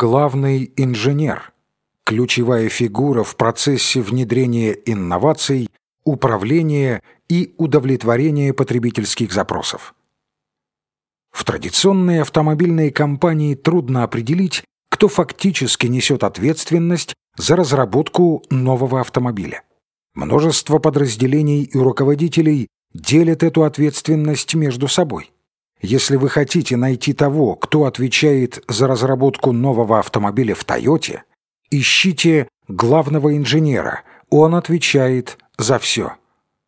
Главный инженер – ключевая фигура в процессе внедрения инноваций, управления и удовлетворения потребительских запросов. В традиционной автомобильной компании трудно определить, кто фактически несет ответственность за разработку нового автомобиля. Множество подразделений и руководителей делят эту ответственность между собой. Если вы хотите найти того, кто отвечает за разработку нового автомобиля в Тойоте, ищите главного инженера, он отвечает за все.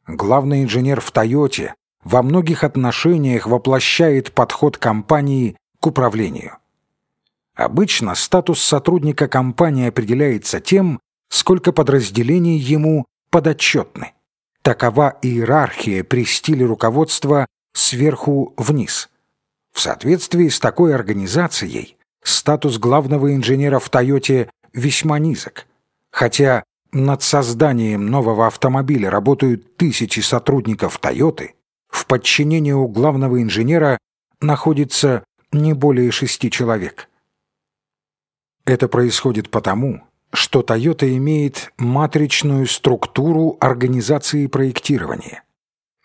Главный инженер в Тойоте во многих отношениях воплощает подход компании к управлению. Обычно статус сотрудника компании определяется тем, сколько подразделений ему подотчетны. Такова иерархия при стиле руководства сверху вниз. В соответствии с такой организацией статус главного инженера в «Тойоте» весьма низок. Хотя над созданием нового автомобиля работают тысячи сотрудников «Тойоты», в подчинении у главного инженера находится не более шести человек. Это происходит потому, что Toyota имеет матричную структуру организации проектирования.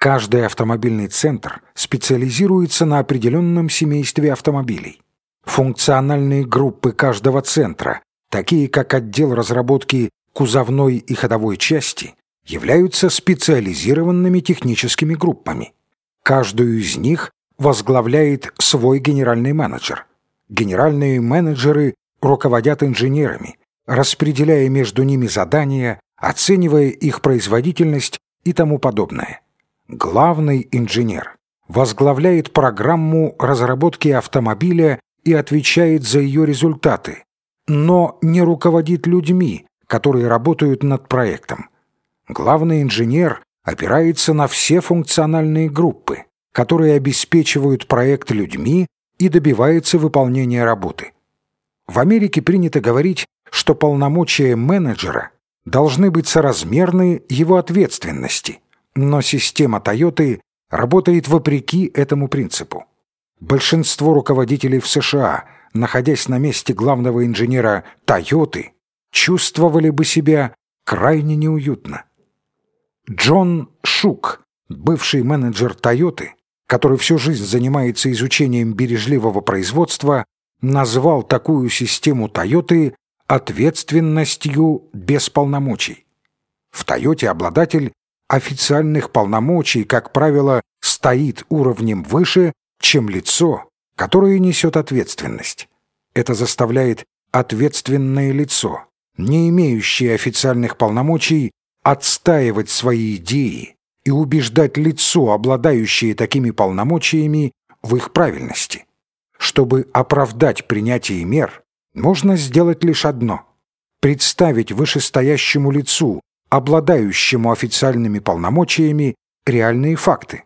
Каждый автомобильный центр специализируется на определенном семействе автомобилей. Функциональные группы каждого центра, такие как отдел разработки кузовной и ходовой части, являются специализированными техническими группами. Каждую из них возглавляет свой генеральный менеджер. Генеральные менеджеры руководят инженерами, распределяя между ними задания, оценивая их производительность и тому подобное. Главный инженер возглавляет программу разработки автомобиля и отвечает за ее результаты, но не руководит людьми, которые работают над проектом. Главный инженер опирается на все функциональные группы, которые обеспечивают проект людьми и добивается выполнения работы. В Америке принято говорить, что полномочия менеджера должны быть соразмерны его ответственности, но система Toyota работает вопреки этому принципу. Большинство руководителей в США, находясь на месте главного инженера Toyota, чувствовали бы себя крайне неуютно. Джон Шук, бывший менеджер Toyota, который всю жизнь занимается изучением бережливого производства, назвал такую систему Toyota ответственностью без полномочий. В Тойоте обладатель официальных полномочий, как правило, стоит уровнем выше, чем лицо, которое несет ответственность. Это заставляет ответственное лицо, не имеющее официальных полномочий, отстаивать свои идеи и убеждать лицо, обладающее такими полномочиями, в их правильности. Чтобы оправдать принятие мер, можно сделать лишь одно – представить вышестоящему лицу, обладающему официальными полномочиями, реальные факты.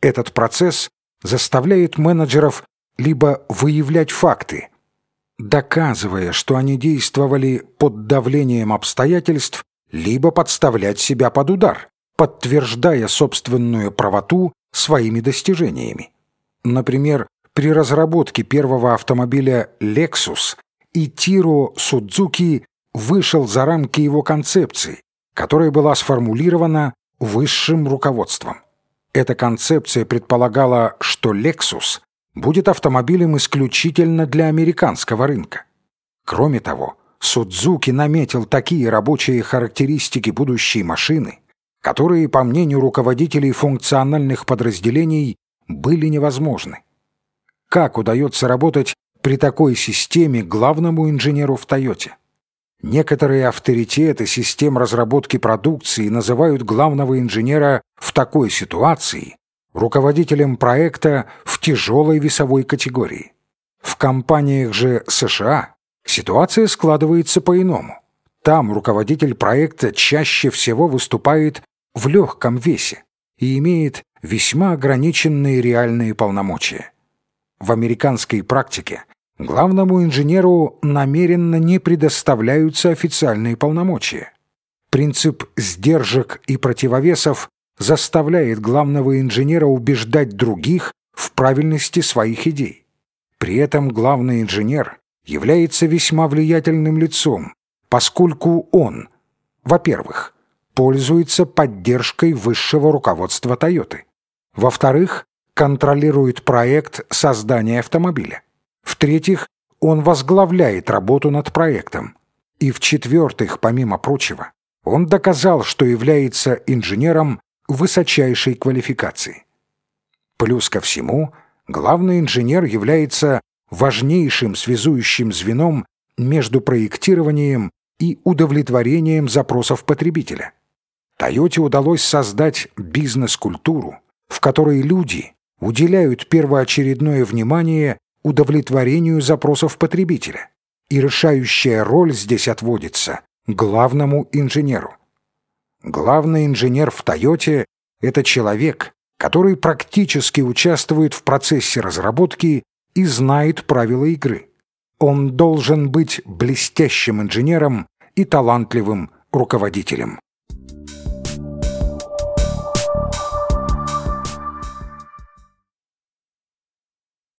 Этот процесс заставляет менеджеров либо выявлять факты, доказывая, что они действовали под давлением обстоятельств, либо подставлять себя под удар, подтверждая собственную правоту своими достижениями. Например, при разработке первого автомобиля Lexus Итиро Судзуки вышел за рамки его концепции, которая была сформулирована высшим руководством. Эта концепция предполагала, что Lexus будет автомобилем исключительно для американского рынка. Кроме того, Судзуки наметил такие рабочие характеристики будущей машины, которые, по мнению руководителей функциональных подразделений, были невозможны. Как удается работать при такой системе главному инженеру в Тойоте? Некоторые авторитеты систем разработки продукции называют главного инженера в такой ситуации руководителем проекта в тяжелой весовой категории. В компаниях же США Ситуация складывается по-иному. Там руководитель проекта чаще всего выступает в легком весе и имеет весьма ограниченные реальные полномочия. В американской практике главному инженеру намеренно не предоставляются официальные полномочия. Принцип сдержек и противовесов заставляет главного инженера убеждать других в правильности своих идей. При этом главный инженер является весьма влиятельным лицом, поскольку он, во-первых, пользуется поддержкой высшего руководства Тойоты, во-вторых, контролирует проект создания автомобиля, в-третьих, он возглавляет работу над проектом, и в-четвертых, помимо прочего, он доказал, что является инженером высочайшей квалификации. Плюс ко всему, главный инженер является важнейшим связующим звеном между проектированием и удовлетворением запросов потребителя. Тойоте удалось создать бизнес-культуру, в которой люди уделяют первоочередное внимание удовлетворению запросов потребителя, и решающая роль здесь отводится главному инженеру. Главный инженер в «Тойоте» — это человек, который практически участвует в процессе разработки и знает правила игры. Он должен быть блестящим инженером и талантливым руководителем.